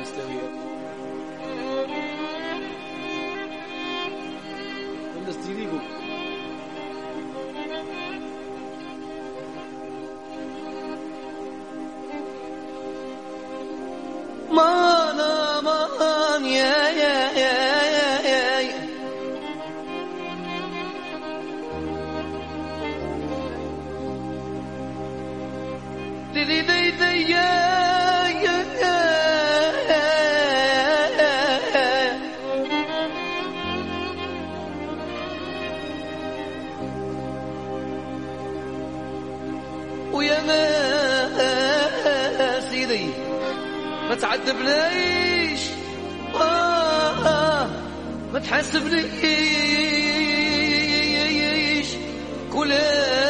en este video. ¿Dónde estoy, digo? yeah. ويا ما سيدي ما تعذبنيش. آه، ما تحاسبنيش. كلها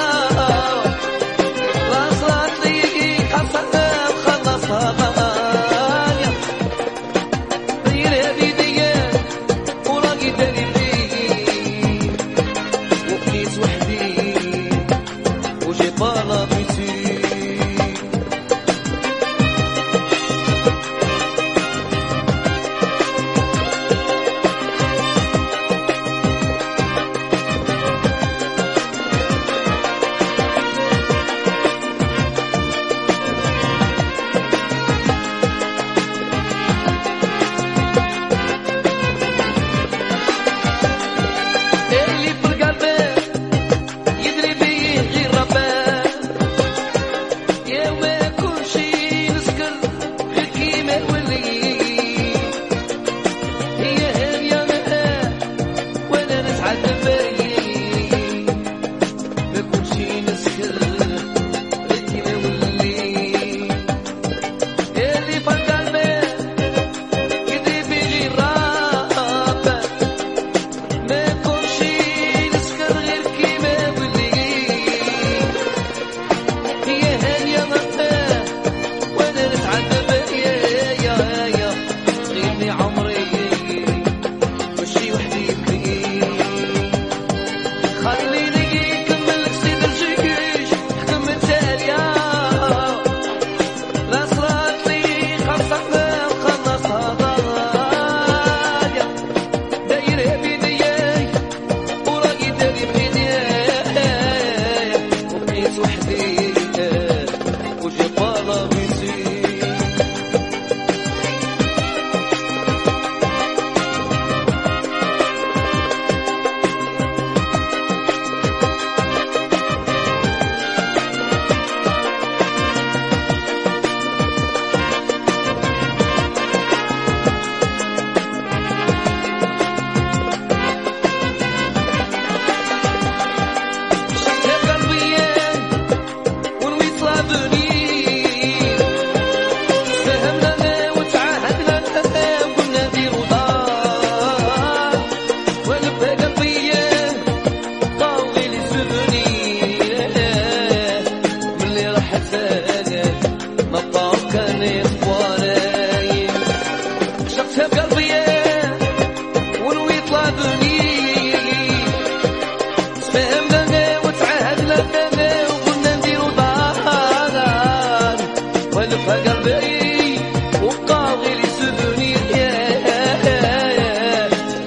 فقبري وقاضي لي سذني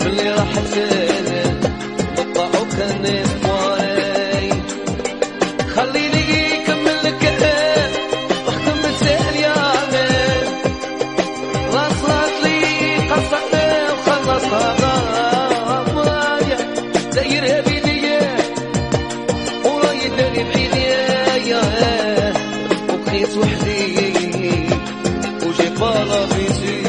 اللي راح تسلم بطعوك نفواري خلي لي كمل لك واختم السهل يا عمل راسلات لي قصعنا وخلصها ضايع دايرها بيديا ورايد بعيد يا وبقيت وحدي. follow me to